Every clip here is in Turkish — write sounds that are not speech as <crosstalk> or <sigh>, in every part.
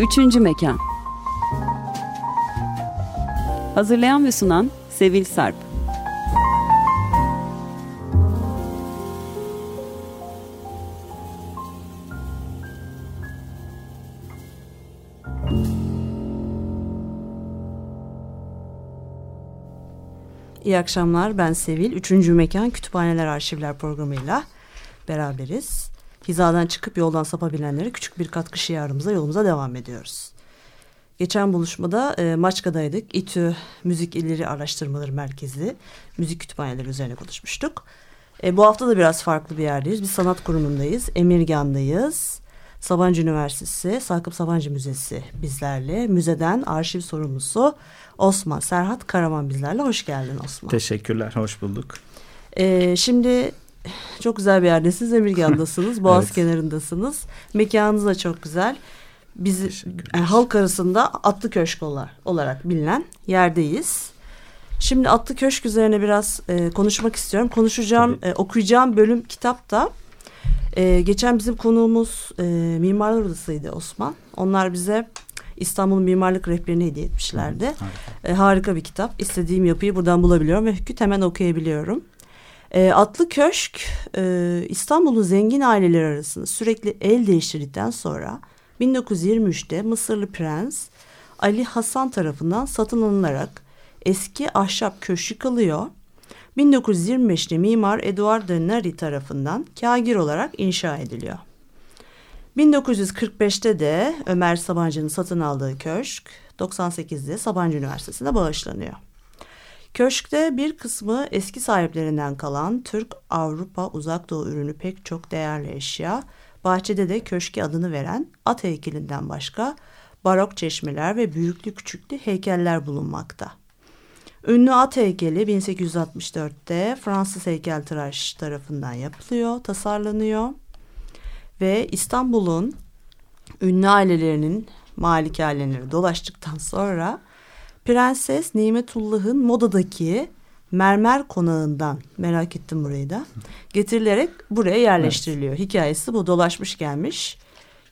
Üçüncü Mekan Hazırlayan ve sunan Sevil Sarp İyi akşamlar ben Sevil. Üçüncü Mekan Kütüphaneler Arşivler programıyla beraberiz. Hizadan çıkıp yoldan sapabilenlere küçük bir katkı şiarımıza yolumuza devam ediyoruz. Geçen buluşmada e, Maçka'daydık. İTÜ Müzik İlleri Araştırmaları Merkezi müzik kütüphaneleri üzerine konuşmuştuk. E, bu hafta da biraz farklı bir yerdeyiz. Biz sanat kurumundayız. Emirgan'dayız. Sabancı Üniversitesi Sakıp Sabancı Müzesi bizlerle. Müzeden arşiv sorumlusu Osman Serhat Karaman bizlerle. Hoş geldin Osman. Teşekkürler, hoş bulduk. Ee, şimdi çok güzel bir yerdesiniz. Emirgan'dasınız. <laughs> Boğaz evet. kenarındasınız. Mekanınız da çok güzel. Biz yani halk arasında Atlı Köşk olarak bilinen yerdeyiz. Şimdi Atlı Köşk üzerine biraz e, konuşmak istiyorum. Konuşacağım, e, okuyacağım bölüm kitapta. E, geçen bizim konuğumuz e, Mimarlar Odası'ydı Osman. Onlar bize İstanbul Mimarlık Rehberini hediye etmişlerdi. Hı, harika. E, harika bir kitap. İstediğim yapıyı buradan bulabiliyorum ve hüküt hemen okuyabiliyorum. E, Atlı Köşk e, İstanbul'un zengin aileleri arasında sürekli el değiştirdikten sonra 1923'te Mısırlı Prens Ali Hasan tarafından satın alınarak eski ahşap köşk yıkılıyor. 1925'te mimar Eduard de Nari tarafından kagir olarak inşa ediliyor. 1945'te de Ömer Sabancı'nın satın aldığı köşk 98'de Sabancı Üniversitesi'ne bağışlanıyor. Köşkte bir kısmı eski sahiplerinden kalan Türk, Avrupa, Uzak Doğu ürünü pek çok değerli eşya, bahçede de köşke adını veren at heykelinden başka barok çeşmeler ve büyüklü küçüklü heykeller bulunmakta. Ünlü at heykeli 1864'te Fransız heykeltıraş tarafından yapılıyor, tasarlanıyor ve İstanbul'un ünlü ailelerinin malikaneleri dolaştıktan sonra Prenses Nimetullah'ın modadaki mermer konağından merak ettim burayı da getirilerek buraya yerleştiriliyor. Evet. Hikayesi bu dolaşmış gelmiş.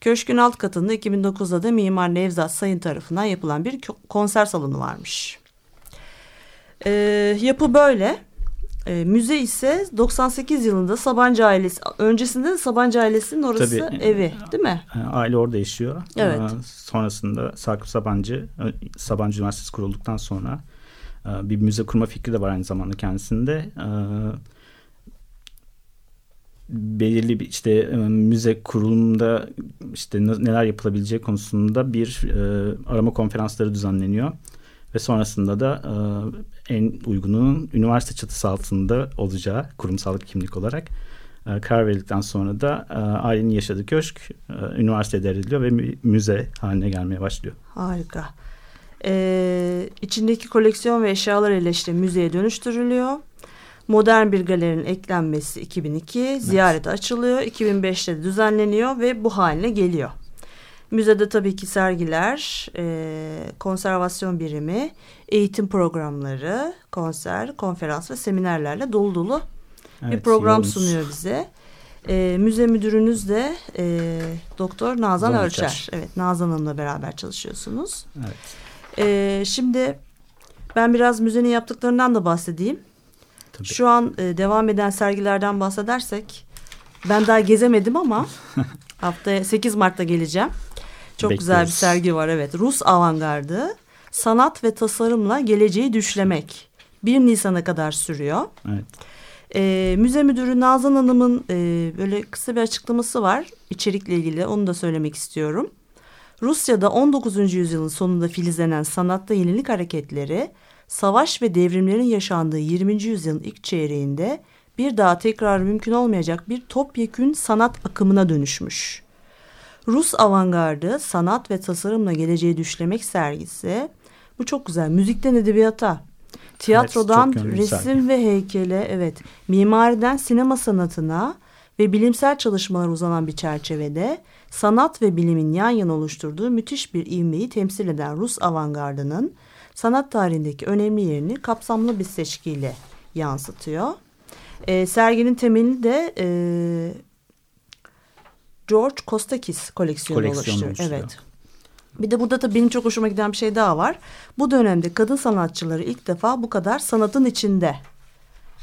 Köşkün alt katında 2009'da da Mimar Nevzat Sayın tarafından yapılan bir konser salonu varmış. Ee, yapı böyle. E, müze ise 98 yılında Sabancı ailesi öncesinde de Sabancı ailesinin orası Tabii, evi değil mi? E, aile orada yaşıyor. Evet. Sonrasında Sakıp Sabancı Sabancı Üniversitesi kurulduktan sonra e, bir müze kurma fikri de var aynı zamanda kendisinde. Ee, belirli bir işte e, müze kurulumunda işte neler yapılabileceği konusunda bir arama konferansları düzenleniyor ve sonrasında da e, en uygunun üniversite çatısı altında olacağı kurumsal kimlik olarak e, karar verildikten sonra da e, ailenin yaşadığı köşk e, üniversiteye devrediliyor ve müze haline gelmeye başlıyor. Harika. Ee, içindeki koleksiyon ve eşyalar işte müzeye dönüştürülüyor. Modern bir galerinin eklenmesi 2002, evet. ziyarete açılıyor. 2005'te düzenleniyor ve bu haline geliyor. Müzede tabii ki sergiler, e, konservasyon birimi, eğitim programları, konser, konferans ve seminerlerle dolu dolu evet, bir program yoğunuz. sunuyor bize. E, müze müdürünüz de e, Doktor Nazan Zon Ölçer. Ölçer. Evet, Nazan Hanım'la beraber çalışıyorsunuz. Evet. E, şimdi ben biraz müzenin yaptıklarından da bahsedeyim. Tabii. Şu an e, devam eden sergilerden bahsedersek ben daha gezemedim ama <laughs> haftaya 8 Mart'ta geleceğim. Çok Bekliyoruz. güzel bir sergi var evet. Rus avantgardı. Sanat ve tasarımla geleceği düşlemek. 1 Nisan'a kadar sürüyor. Evet. E, müze müdürü Nazan Hanım'ın e, böyle kısa bir açıklaması var içerikle ilgili onu da söylemek istiyorum. Rusya'da 19. yüzyılın sonunda filizlenen sanatta yenilik hareketleri savaş ve devrimlerin yaşandığı 20. yüzyılın ilk çeyreğinde bir daha tekrar mümkün olmayacak bir topyekün sanat akımına dönüşmüş. Rus avantgardı sanat ve tasarımla geleceği düşlemek sergisi. Bu çok güzel. Müzikten edebiyata, tiyatrodan evet, resim ve heykele, evet, mimariden sinema sanatına ve bilimsel çalışmalar uzanan bir çerçevede sanat ve bilimin yan yana oluşturduğu müthiş bir ivmeyi temsil eden Rus avantgardının sanat tarihindeki önemli yerini kapsamlı bir seçkiyle yansıtıyor. E, serginin temelini de e, George Kostakis koleksiyonu, koleksiyonu oluşturuyor. Evet. Bir de burada da benim çok hoşuma giden bir şey daha var. Bu dönemde kadın sanatçıları ilk defa bu kadar sanatın içinde.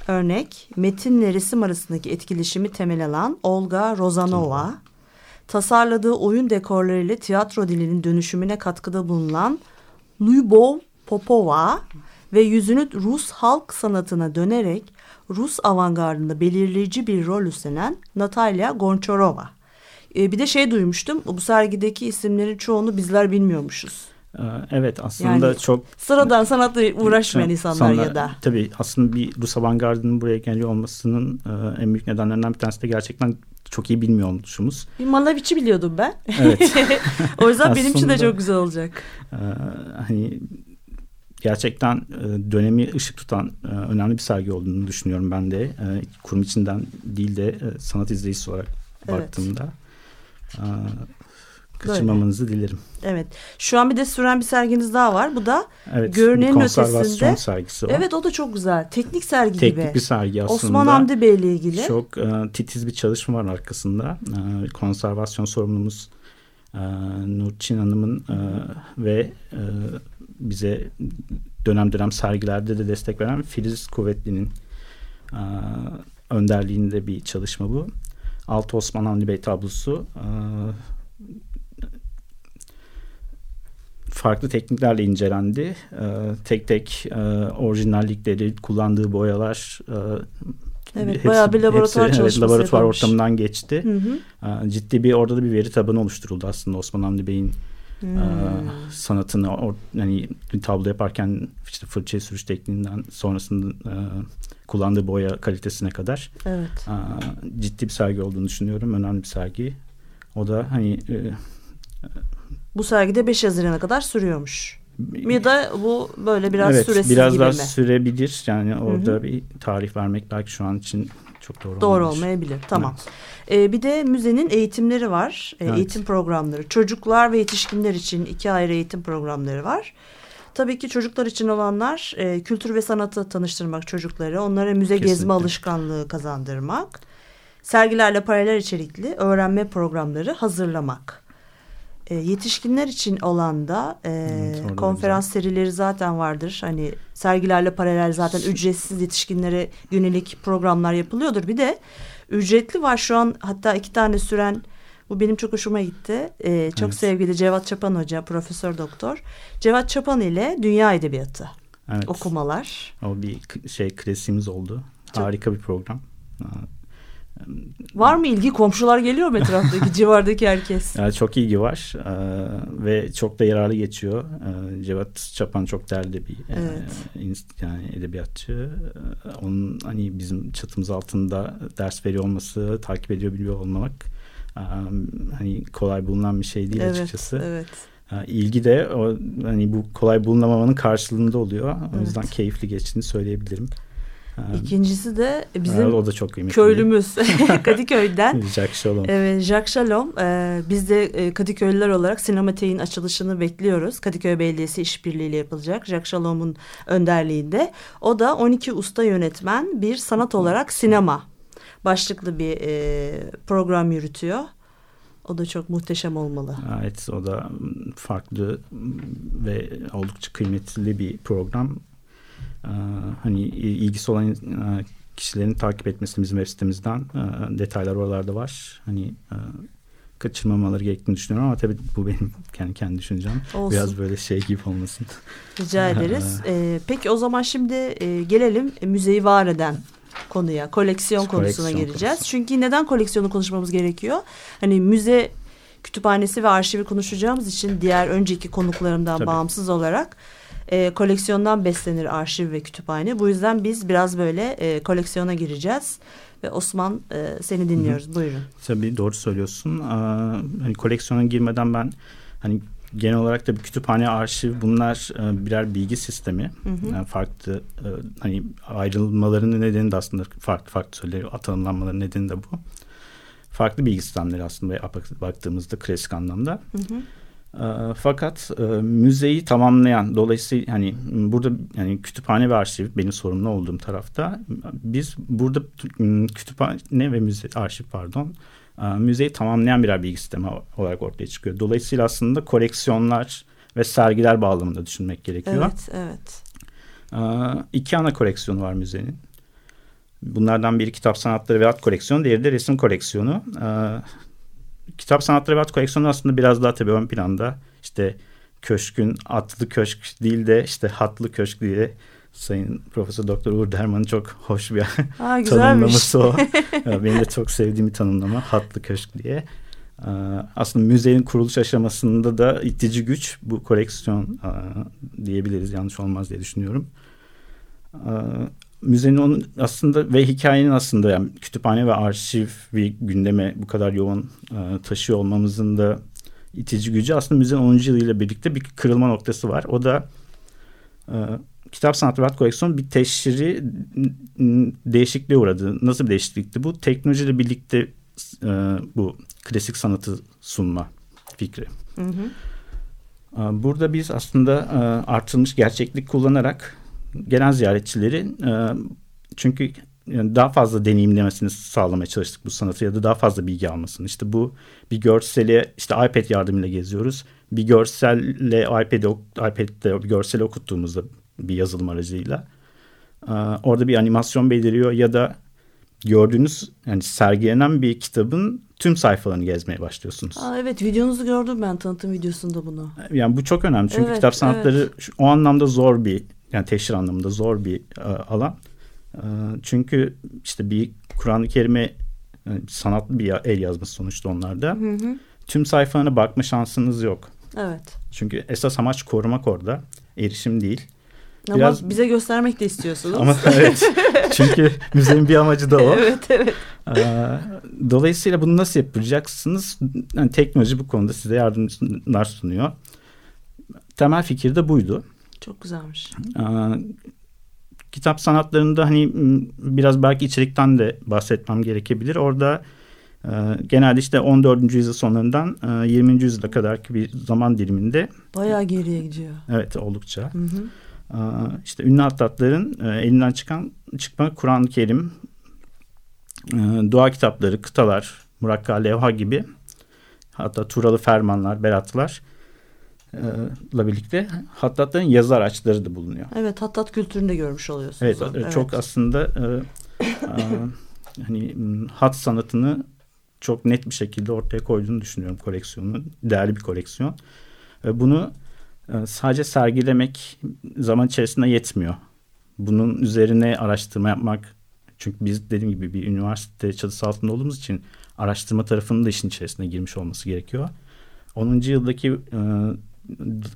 Örnek metinle resim arasındaki etkileşimi temel alan Olga Rozanova, tasarladığı oyun dekorlarıyla tiyatro dilinin dönüşümüne katkıda bulunan Lyubov Popova ve yüzünü Rus halk sanatına dönerek Rus avantgardında belirleyici bir rol üstlenen Natalya Gonçarova. Ee, bir de şey duymuştum. Bu sergideki isimlerin çoğunu bizler bilmiyormuşuz. Ee, evet aslında Yani çok Sıradan sanatla uğraşmayan insanlar sonra ya da. Tabii aslında bir Rus avantgardının buraya geliyor olmasının e, en büyük nedenlerinden bir tanesi de gerçekten çok iyi bilmiyor oluşumuz. Bir Malaviç'i biliyordum ben. Evet. <laughs> o yüzden benim için de Aslında- çok güzel olacak. Ee, hani gerçekten e, dönemi ışık tutan e, önemli bir sergi olduğunu düşünüyorum ben de. E, kurum içinden değil de e, sanat izleyicisi olarak Evet. baktığımda. E, kaçırmamanızı dilerim. Evet. Şu an bir de süren bir serginiz daha var. Bu da Evet, Görünenin ötesinde- sergisi o. evet o da çok güzel. Teknik sergi Teknik gibi. bir sergi aslında. Osman Hamdi Bey ile ilgili. Çok e, titiz bir çalışma var arkasında. E, konservasyon sorumlumuz e, Nurçin Hanım'ın e, ve e, bize dönem dönem sergilerde de destek veren Filiz Kuvvetli'nin e, önderliğinde bir çalışma bu. Altı Osman Hamdi Bey tablosu. E, farklı tekniklerle incelendi. E, tek tek e, orijinallikleri, kullandığı boyalar, e, Evet, hepsi- bayağı bir laboratuvar hepsi, <laughs> çalışması evet, laboratuvar yapılmış. ortamından geçti. Hı hı. Ciddi bir orada da bir veri tabanı oluşturuldu aslında Osman Hamdi Bey'in Hmm. e, sanatını or, yani bir tablo yaparken işte fırçaya sürüş tekniğinden sonrasında e, kullandığı boya kalitesine kadar Evet. e, ciddi bir sergi olduğunu düşünüyorum. Önemli bir sergi. O da hani e, Bu sergide 5 Haziran'a kadar sürüyormuş. Ya da bu böyle biraz evet, süresiz biraz gibi daha mi? sürebilir. Yani orada hı. bir tarih vermek belki şu an için çok doğru, Doğru olmayabilir. olmayabilir. Tamam. Evet. Ee, bir de müzenin eğitimleri var. Ee, Evet. Eğitim programları. Çocuklar ve yetişkinler için iki ayrı eğitim programları var. Tabii ki çocuklar için olanlar e, kültür ve sanatı tanıştırmak çocukları, onlara müze gezme Kesinlikle. alışkanlığı kazandırmak, sergilerle paralel içerikli öğrenme programları hazırlamak. E, yetişkinler için olan da e, Evet, konferans serileri zaten vardır. Hani sergilerle paralel zaten ücretsiz yetişkinlere yönelik programlar yapılıyordur. Bir de ücretli var şu an hatta iki tane süren bu benim çok hoşuma gitti. E, çok Evet. sevgili Cevat Çapan Hoca, Profesör Doktor. Cevat Çapan ile Dünya Edebiyatı Evet. okumalar. O bir şey klasiğimiz oldu. Çok- Harika bir program. Var mı ilgi? Komşular geliyor mu etraftaki, <laughs> civardaki herkes? Yani çok ilgi var Ee, ve çok da yararlı geçiyor. Ee, Cevat Çapan çok değerli bir e, Evet. ins- yani edebiyatçı. Ee, onun hani bizim çatımız altında ders veriyor olması, takip ediyor biliyor olmak e, hani kolay bulunan bir şey değil evet, açıkçası. evet. E, ilgi de o hani bu kolay bulunamamanın karşılığında oluyor. O yüzden Evet. keyifli geçtiğini söyleyebilirim. İkincisi de bizim o da çok kıymetli. köylümüz <laughs> <laughs> Kadıköy'den. <laughs> Jack Shalom. Evet, Jacques Shalom. Ee, biz de e, Kadıköylüler olarak Sinematek'in açılışını bekliyoruz. Kadıköy Belediyesi işbirliğiyle yapılacak. Jacques Shalom'un önderliğinde. O da 12 usta yönetmen bir sanat olarak sinema başlıklı bir e, program yürütüyor. O da çok muhteşem olmalı. Evet o da farklı ve oldukça kıymetli bir program. Ee, Hani ilgisi olan e, kişilerin takip etmesini bizim web sitemizden e, detaylar oralarda var. Hani e, kaçırmamaları gerektiğini düşünüyorum ama tabii bu benim <laughs> kendi kendi düşüncem. Olsun. Biraz böyle şey gibi olmasın. <laughs> Rica ederiz. <laughs> Ee, peki o zaman şimdi e, gelelim müzeyi var eden konuya, koleksiyon konusuna Koleksiyon gireceğiz. konusu. Çünkü neden koleksiyonu konuşmamız gerekiyor? Hani müze kütüphanesi ve arşivi konuşacağımız için diğer önceki konuklarımdan Tabii. bağımsız olarak e, koleksiyondan beslenir arşiv ve kütüphane. Bu yüzden biz biraz böyle e, koleksiyona gireceğiz. Ve Osman e, seni dinliyoruz. Buyurun. Tabii doğru söylüyorsun. Ee, Hani koleksiyona girmeden ben hani genel olarak da bir kütüphane, arşiv bunlar e, birer bilgi sistemi. Yani farklı e, hani ayrılmalarının nedeni de aslında farklı farklı söyleri tanımlanmaların nedeni de bu. Farklı bilgi sistemleri aslında bak- baktığımızda klasik anlamda. E, Fakat e, müzeyi tamamlayan dolayısıyla hani burada yani kütüphane ve arşiv benim sorumlu olduğum tarafta biz burada kütüphane ve müze arşiv pardon e, müzeyi tamamlayan birer bilgi sistemi olarak ortaya çıkıyor. Dolayısıyla aslında koleksiyonlar ve sergiler bağlamında düşünmek gerekiyor. Evet, evet. E, iki ana koleksiyonu var müzenin. Bunlardan biri kitap sanatları ve at koleksiyonu, diğeri de resim koleksiyonu. Kitap sanatları ve at koleksiyonu aslında biraz daha tabii ön planda. İşte köşkün atlı köşk değil de işte hatlı köşk diye Sayın Profesör Doktor Uğur Derman'ın çok hoş bir Aa, <laughs> tanımlaması o. <laughs> Benim de çok sevdiğim bir tanımlama hatlı köşk diye. Aslında müzenin kuruluş aşamasında da itici güç bu koleksiyon diyebiliriz yanlış olmaz diye düşünüyorum. Müzenin onun aslında ve hikayenin aslında yani kütüphane ve arşiv bir gündeme bu kadar yoğun taşıyor olmamızın da itici gücü aslında müzenin 10. yılıyla birlikte bir kırılma noktası var. O da e, kitap sanat ve koleksiyonu bir teşhiri değişikliğe uğradı. Nasıl bir değişiklikti bu? Teknolojiyle birlikte e, bu klasik sanatı sunma fikri. Hı hı. E, burada biz aslında e, artırılmış gerçeklik kullanarak gelen ziyaretçileri e, çünkü yani daha fazla deneyimlemesini sağlamaya çalıştık bu sanatı ya da daha fazla bilgi almasını. İşte bu bir görseli işte iPad yardımıyla geziyoruz. Bir görselle iPad'de iPad'de bir görseli okuttuğumuzda bir yazılım aracıyla orada bir animasyon beliriyor ya da gördüğünüz yani sergilenen bir kitabın tüm sayfalarını gezmeye başlıyorsunuz. Aa, evet videonuzu gördüm ben tanıtım videosunda bunu. Yani bu çok önemli çünkü evet, kitap sanatları evet. o anlamda zor bir yani teşhir anlamında zor bir alan. Ee, çünkü işte bir Kur'an-ı Kerim'e sanatlı bir el yazması sonuçta onlarda. Hı hı. Tüm sayfalarına bakma şansınız yok. Evet. Çünkü esas amaç korumak orada. Erişim değil. Ama Biraz... bize göstermek de istiyorsunuz. Ama <laughs> evet. Çünkü müzenin bir amacı da o. <laughs> evet, evet. Ee, dolayısıyla bunu nasıl yapacaksınız? Yani teknoloji bu konuda size yardımlar sunuyor. Temel fikir de buydu. Çok güzelmiş. Ee, kitap sanatlarında hani biraz belki içerikten de bahsetmem gerekebilir. Orada e, genelde işte 14. yüzyıl sonlarından e, 20. yüzyıla kadarki bir zaman diliminde bayağı geriye gidiyor. Evet oldukça. Hı hı. E, işte ünlü hattatların e, elinden çıkan çıkma Kur'an-ı Kerim, e, dua kitapları, kıtalar, Murakka Levha gibi hatta Turalı Fermanlar, Beratlar la birlikte hattatların yazı araçları da bulunuyor. Evet hattat kültürünü de görmüş oluyorsunuz. Evet, evet. çok aslında e, <coughs> e, hani hat sanatını çok net bir şekilde ortaya koyduğunu düşünüyorum koleksiyonun. Değerli bir koleksiyon. E, bunu e, sadece sergilemek zaman içerisinde yetmiyor. Bunun üzerine araştırma yapmak çünkü biz dediğim gibi bir üniversite çatısı altında olduğumuz için araştırma tarafının da işin içerisine girmiş olması gerekiyor. 10. yıldaki e,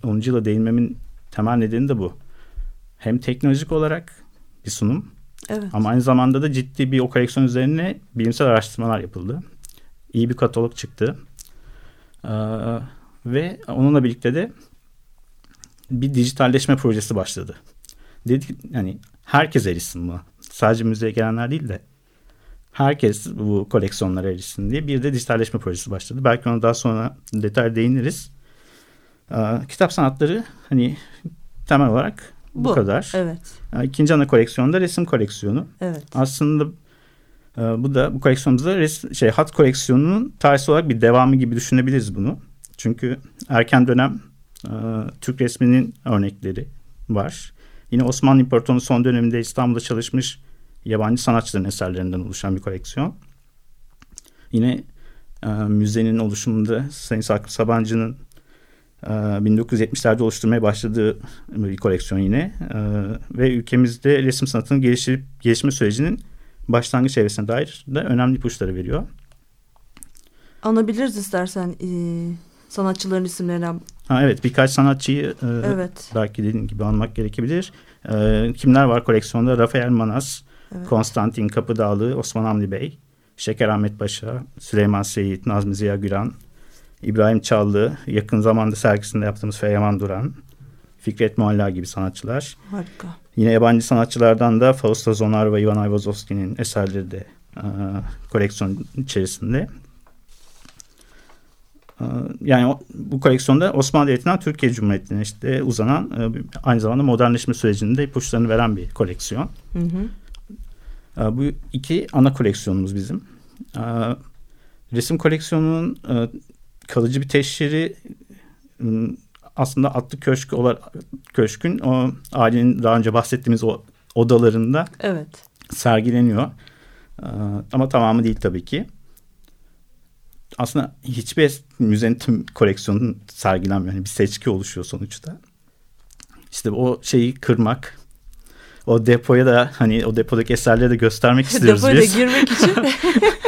10. yıla değinmemin temel nedeni de bu. Hem teknolojik olarak bir sunum evet. ama aynı zamanda da ciddi bir o koleksiyon üzerine bilimsel araştırmalar yapıldı. İyi bir katalog çıktı. Ee, ve onunla birlikte de bir dijitalleşme projesi başladı. Dedik yani herkes erişsin buna. Sadece müzeye gelenler değil de herkes bu koleksiyonlara erişsin diye bir de dijitalleşme projesi başladı. Belki ona daha sonra detay değiniriz. Ee, kitap sanatları hani temel olarak bu, bu kadar. Evet. Ee, ikinci ana koleksiyonda resim koleksiyonu. Evet. Aslında e, bu da bu koleksiyonumuzda res, şey hat koleksiyonunun tarihsel olarak bir devamı gibi düşünebiliriz bunu. Çünkü erken dönem e, Türk resminin örnekleri var. Yine Osmanlı İmparatorluğu son döneminde İstanbul'da çalışmış yabancı sanatçıların eserlerinden oluşan bir koleksiyon. Yine e, müzenin oluşumunda Sayın Sakıp Sabancı'nın 1970'lerde ee, oluşturmaya başladığı bir koleksiyon yine ee, ve ülkemizde resim sanatının geliştirip gelişme sürecinin başlangıç evresine dair de önemli ipuçları veriyor. Anabiliriz istersen e, sanatçıların isimlerini. Ha, evet birkaç sanatçıyı e, evet. belki dediğim gibi anmak gerekebilir. E, kimler var koleksiyonda? Rafael Manas, evet. Konstantin Kapıdağlı, Osman Hamdi Bey, Şeker Ahmet Paşa, Süleyman Seyit, Nazmi Ziya Güran, İbrahim Çallı, yakın zamanda sergisinde yaptığımız Feyyman Duran, Fikret Mualla gibi sanatçılar. Harika. Yine yabancı sanatçılardan da Fausto Zonar ve Ivan Ayvazovski'nin eserleri de e, koleksiyon içerisinde. E, yani o, bu koleksiyonda Osmanlı Devleti'nden Türkiye Cumhuriyeti'ne işte uzanan e, aynı zamanda modernleşme sürecinde ipuçlarını veren bir koleksiyon. Hı hı. E, bu iki ana koleksiyonumuz bizim. E, resim koleksiyonunun e, kalıcı bir teşhiri ıı, aslında Atlı Köşk olarak köşkün o ailenin daha önce bahsettiğimiz o odalarında evet. sergileniyor. Ee, ama tamamı değil tabii ki. Aslında hiçbir müzenin tüm koleksiyonun sergilenmiyor. Yani bir seçki oluşuyor sonuçta. İşte o şeyi kırmak, o depoya da hani o depodaki eserleri de göstermek <laughs> istiyoruz Depoya biz. da girmek için. <laughs>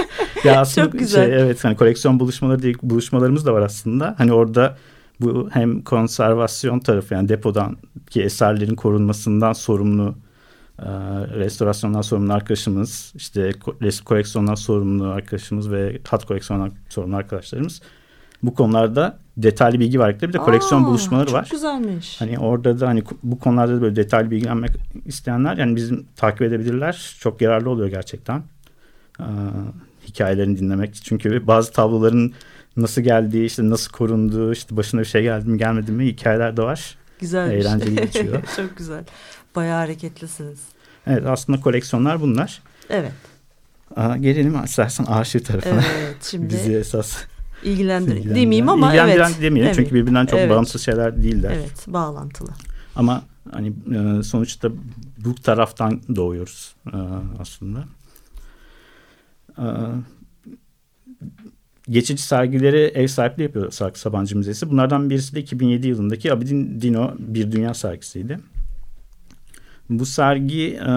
ya <laughs> aslında Çok güzel. Şey, evet hani koleksiyon buluşmaları değil buluşmalarımız da var aslında. Hani orada bu hem konservasyon tarafı yani depodan ki eserlerin korunmasından sorumlu e, restorasyondan sorumlu arkadaşımız işte resim koleksiyondan sorumlu arkadaşımız ve hat koleksiyondan sorumlu arkadaşlarımız bu konularda detaylı bilgi verdikleri bir de koleksiyon Aa, buluşmaları çok var. güzelmiş. Hani orada da hani bu konularda da böyle detaylı bilgilenmek isteyenler yani bizim takip edebilirler. Çok yararlı oluyor gerçekten. Ee, hikayelerini dinlemek. Çünkü bazı tabloların nasıl geldiği, işte nasıl korunduğu, işte başına bir şey geldi mi gelmedi mi hikayeler de var. Güzelmiş. Eğlenceli <laughs> geçiyor. çok güzel. Bayağı hareketlisiniz. Evet aslında koleksiyonlar bunlar. Evet. Aa, gelelim istersen arşiv tarafına. Evet. Şimdi <laughs> Bizi esas ilgilendir demeyeyim ama ilgilendiren evet. demeyelim evet. çünkü birbirinden çok Evet. bağımsız şeyler değiller. Evet, bağlantılı. Ama hani e, sonuçta bu taraftan doğuyoruz e, aslında. E, geçici sergileri ev sahipliği yapıyor Sarkı Sabancı Müzesi. Bunlardan birisi de 2007 yılındaki Abidin Dino Bir Dünya sergisiydi. Bu sergi e,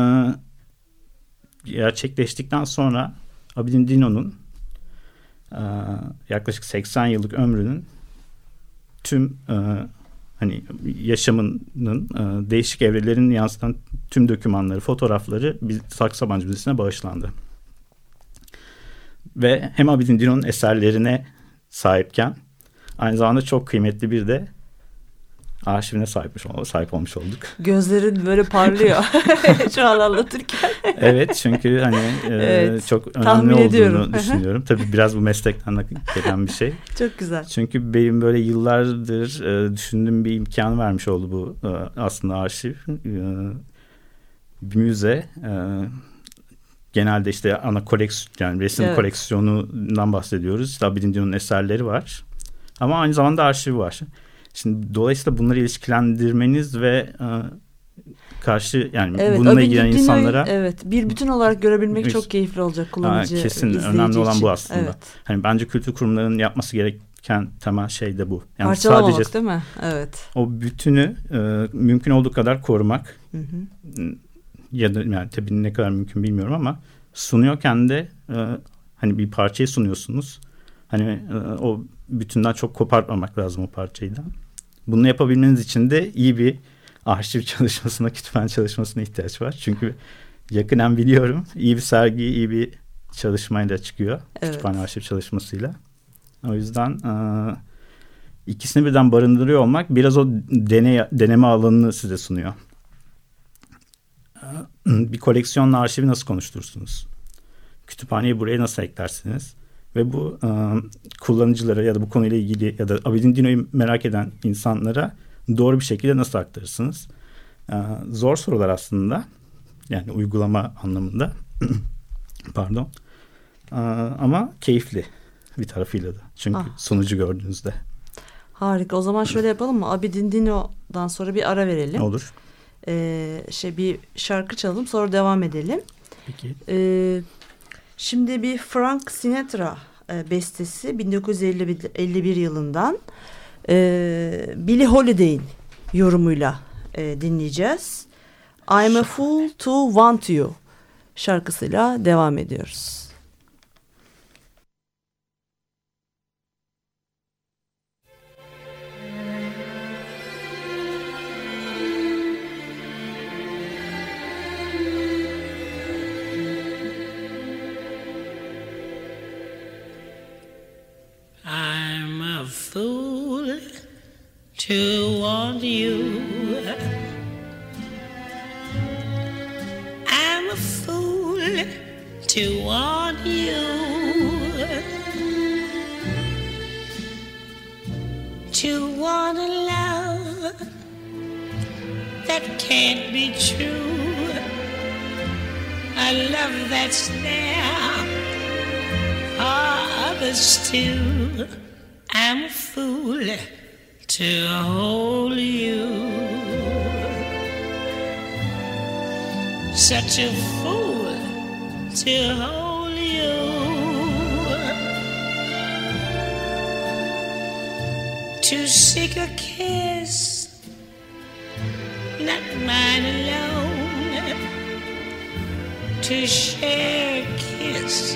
gerçekleştikten sonra Abidin Dino'nun e, yaklaşık 80 yıllık ömrünün tüm e, hani yaşamının e, değişik evrelerini yansıtan tüm dokümanları, fotoğrafları Saksı Sabancı Müzesi'ne bağışlandı. Ve hem Abidin Dino'nun eserlerine sahipken aynı zamanda çok kıymetli bir de arşivine sahip, sahip olmuş olduk. Gözlerin böyle parlıyor <laughs> <laughs> şu an anlatırken. evet çünkü hani e, Evet, çok tahmin önemli olduğunu ediyorum. düşünüyorum. Tabii biraz bu meslekten gelen bir şey. <laughs> Çok güzel. Çünkü benim böyle yıllardır e, düşündüğüm bir imkan vermiş oldu bu e, aslında arşiv. E, bir müze e, genelde işte ana koleksiyon yani resim Evet. koleksiyonundan bahsediyoruz. Dino'nun eserleri var. Ama aynı zamanda arşivi var. Şimdi dolayısıyla bunları ilişkilendirmeniz ve e, karşı yani Evet, bununla ilgilenen insanlara Evet, bir bütün olarak görebilmek çok keyifli olacak kullanıcı. Ha, kesin, önemli olan bu için. aslında. Evet. hani bence kültür kurumlarının yapması gereken temel şey de bu. Yani Parçalamamak sadece değil mi? Evet. o bütünü e, mümkün olduğu kadar korumak Hı hı. Ya da yani tabii ne kadar mümkün bilmiyorum ama sunuyorken de e, hani bir parçayı sunuyorsunuz. Hani e, o bütünden çok kopartmamak lazım o parçayı da. Bunu yapabilmeniz için de iyi bir arşiv <laughs> çalışmasına, kütüphane çalışmasına ihtiyaç var. Çünkü yakından biliyorum iyi bir sergi, iyi bir çalışmayla çıkıyor. Evet. Kütüphane arşiv çalışmasıyla. O yüzden e, ikisini birden barındırıyor olmak biraz o deney, deneme alanını size sunuyor. Bir koleksiyonla arşivi nasıl konuşturursunuz? Kütüphaneyi buraya nasıl eklersiniz? Ve bu e, kullanıcılara ya da bu konuyla ilgili ya da Abidin Dino'yu merak eden insanlara doğru bir şekilde nasıl aktarırsınız? E, zor sorular aslında. Yani uygulama anlamında. <clears throat> Pardon. E, ama keyifli bir tarafıyla da. Çünkü Ah. sonucu gördüğünüzde Harika. O zaman şöyle yapalım mı? Abidin Dino'dan sonra bir ara verelim. olur. Ee, şey bir şarkı çalalım sonra devam edelim. Peki. Ee, şimdi bir Frank Sinatra e, bestesi 1951 yılından e, Billie Holiday'in yorumuyla e, dinleyeceğiz. I'm a fool to want you şarkısıyla devam ediyoruz. To want you. I'm a fool to want you. To want a love that can't be true. A love that's there for others too. I'm a fool to hold you. Such a fool to hold you. To seek a kiss, not mine alone. To share a kiss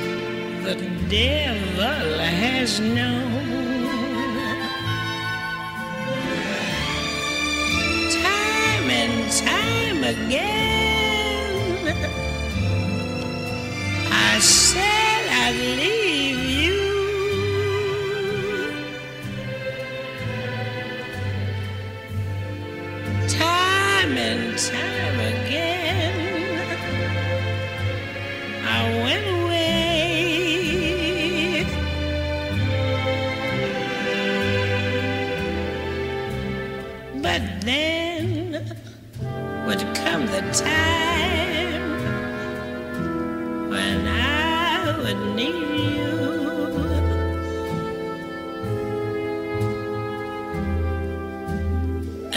the devil has known. Again, I said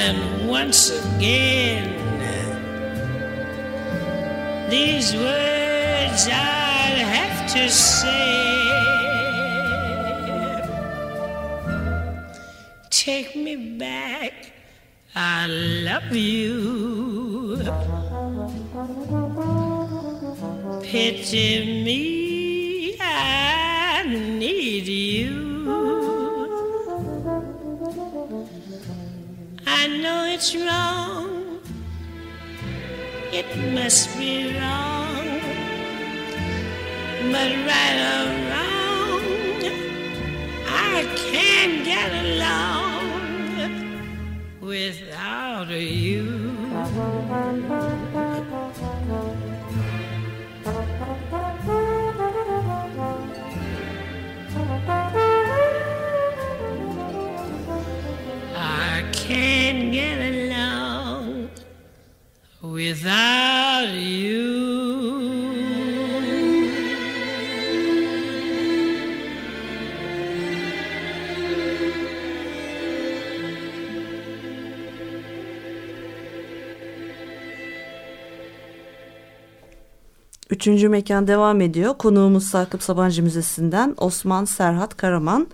And once again, these words I'd have to say. Take me back, I love you. Pity me, must be wrong. But right or wrong, I can't get along Üçüncü mekan devam ediyor. Konuğumuz Sakıp Sabancı Müzesi'nden Osman Serhat Karaman.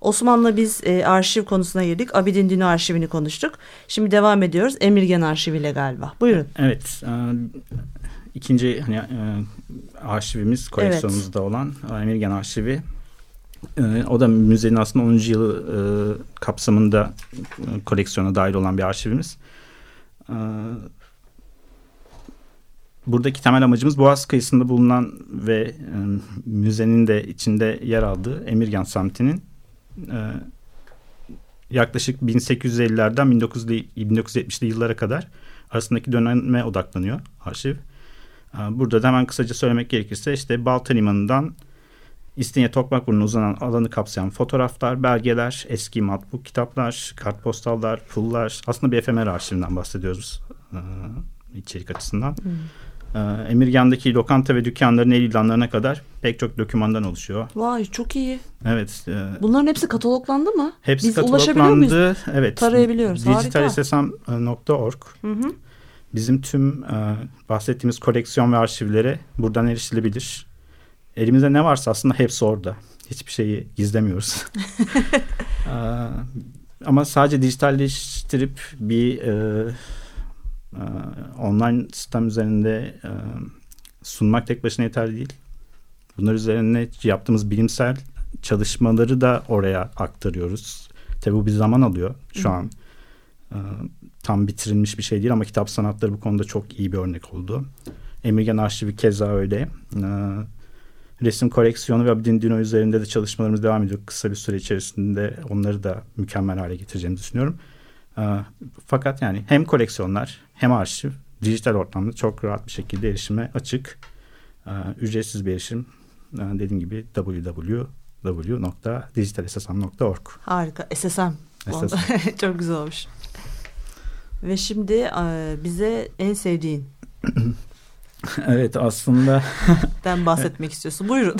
Osman'la biz e, arşiv konusuna girdik. Abidin Dino arşivini konuştuk. Şimdi devam ediyoruz. Emirgen arşiviyle galiba. Buyurun. Evet. e, ikinci hani e, arşivimiz koleksiyonumuzda olan Emirgen Arşivi. E, o da müzenin aslında 10. yılı e, kapsamında e, koleksiyona dahil olan bir arşivimiz. E, buradaki temel amacımız Boğaz kıyısında bulunan ve e, müzenin de içinde yer aldığı Emirgan semtinin e, yaklaşık 1850'lerden 1970'li yıllara kadar arasındaki döneme odaklanıyor arşiv. E, burada da hemen kısaca söylemek gerekirse işte Balta Limanı'ndan İstinye Tokmakburnu'na uzanan alanı kapsayan fotoğraflar, belgeler, eski matbu kitaplar, kartpostallar, pullar. Aslında bir efemer arşivinden bahsediyoruz e, içerik açısından. E, Emirgan'daki lokanta ve dükkanların el ilanlarına kadar pek çok dokümandan oluşuyor. Vay çok iyi. Evet. e, Bunların hepsi kataloglandı mı? Hepsi Biz ulaşabiliyor muyuz? kataloglandı. Evet. Tarayabiliyoruz. Dijitalsesam.org. Bizim tüm e, bahsettiğimiz koleksiyon ve arşivlere buradan erişilebilir. Elimizde ne varsa aslında hepsi orada. Hiçbir şeyi gizlemiyoruz. <laughs> E, ama sadece dijitalleştirip bir e, e, online sistem üzerinde e, sunmak tek başına yeterli değil. Bunlar üzerine yaptığımız bilimsel çalışmaları da oraya aktarıyoruz. Tabii bu bir zaman alıyor. Şu an e, tam bitirilmiş bir şey değil ama kitap sanatları bu konuda çok iyi bir örnek oldu. Emirgen Arşivi keza öyle. E, resim koleksiyonu ve Abidin Dino üzerinde de çalışmalarımız devam ediyor. Kısa bir süre içerisinde onları da mükemmel hale getireceğimi düşünüyorum. E, fakat yani hem koleksiyonlar hem arşiv dijital ortamda çok rahat bir şekilde erişime açık. E, ücretsiz bir erişim. E, dediğim gibi www.dijitalsesam.org Harika. SSM. SSM. <laughs> çok güzel olmuş. Ve şimdi e, bize en sevdiğin <clears throat> evet aslında. <laughs> Den bahsetmek <laughs> istiyorsun. Buyurun.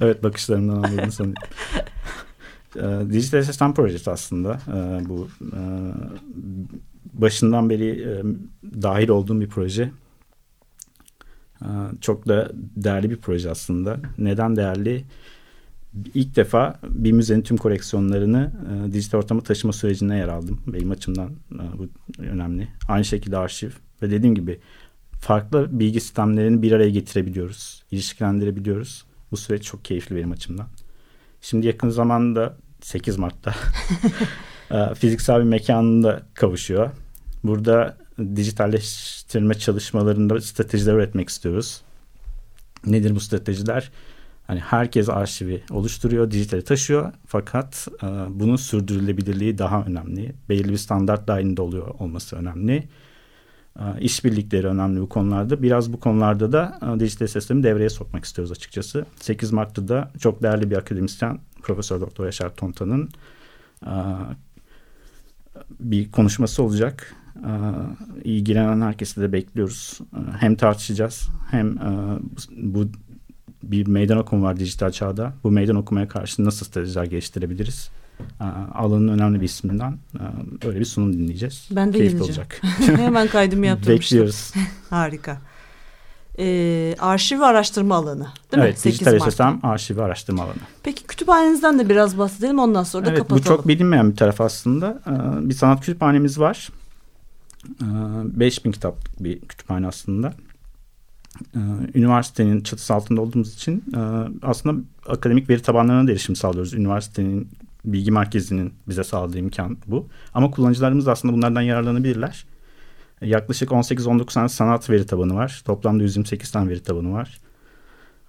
evet bakışlarımdan anladım sanırım. E, dijital sistem projesi aslında e, bu e, başından beri e, dahil olduğum bir proje. E, çok da değerli bir proje aslında. Neden değerli? İlk defa bir müzenin tüm koleksiyonlarını e, dijital ortama taşıma sürecinde yer aldım. Benim açımdan e, bu önemli. Aynı şekilde arşiv ve dediğim gibi farklı bilgi sistemlerini bir araya getirebiliyoruz, ilişkilendirebiliyoruz. Bu süreç çok keyifli benim açımdan. Şimdi yakın zamanda 8 Mart'ta <laughs> e, fiziksel bir mekanında kavuşuyor. Burada dijitalleştirme çalışmalarında stratejiler üretmek istiyoruz. Nedir bu stratejiler? Hani herkes arşivi oluşturuyor, dijitale taşıyor. Fakat e, bunun sürdürülebilirliği daha önemli. Belirli bir standart dahilinde oluyor olması önemli. E, işbirlikleri önemli bu konularda. Biraz bu konularda da e, dijital sistemi devreye sokmak istiyoruz açıkçası. 8 Mart'ta da çok değerli bir akademisyen Profesör Doktor Yaşar Tonta'nın e, bir konuşması olacak. E, ilgilenen herkesi de bekliyoruz. E, hem tartışacağız hem e, bu bir meydan okuma var dijital çağda. Bu meydan okumaya karşı nasıl stratejiler geliştirebiliriz? Alanın önemli bir isminden öyle bir sunum dinleyeceğiz. Ben de Keyifli geleceğim. olacak. <laughs> Hemen kaydımı yaptırmıştım. Bekliyoruz. <laughs> Harika. Ee, arşiv ve araştırma alanı değil evet, mi? dijital SSM arşiv ve araştırma alanı. Peki kütüphanenizden de biraz bahsedelim ondan sonra da evet, kapatalım. Bu çok bilinmeyen bir taraf aslında. Bir sanat kütüphanemiz var. 5000 kitap bir kütüphane aslında. Ee, üniversitenin çatısı altında olduğumuz için e, aslında akademik veri tabanlarına da erişim sağlıyoruz. Üniversitenin bilgi merkezinin bize sağladığı imkan bu. Ama kullanıcılarımız da aslında bunlardan yararlanabilirler. Yaklaşık 18-19 tane sanat veri tabanı var. Toplamda 128 tane veri tabanı var.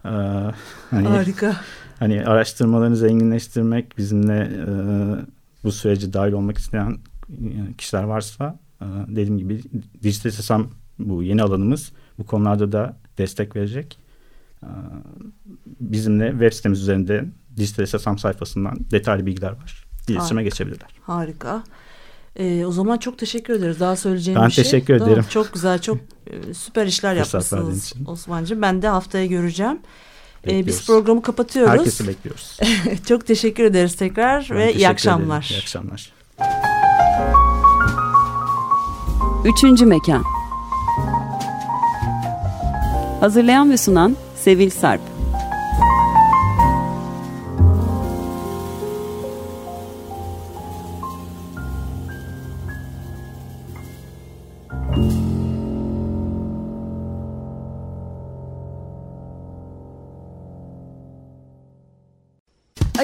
Ee, <laughs> hani, Harika. Hani araştırmalarını zenginleştirmek, bizimle e, bu sürece dahil olmak isteyen e, kişiler varsa e, dediğim gibi dijital sistem bu yeni alanımız bu konularda da destek verecek. Ee, bizimle web sitemiz üzerinde dijital SSM sayfasından detaylı bilgiler var. İletişime geçebilirler. Harika. Ee, o zaman çok teşekkür ederiz. Daha söyleyeceğim ben bir şey. Ben teşekkür ederim. Çok güzel, çok <laughs> e, süper işler yapmışsınız Osman'cığım. Ben de haftaya göreceğim. Ee, biz programı kapatıyoruz. Herkesi bekliyoruz. <laughs> çok teşekkür ederiz tekrar ben ve iyi akşamlar. Ederim. İyi akşamlar. Üçüncü Mekan Hazırlayan ve sunan Sevil Sarp.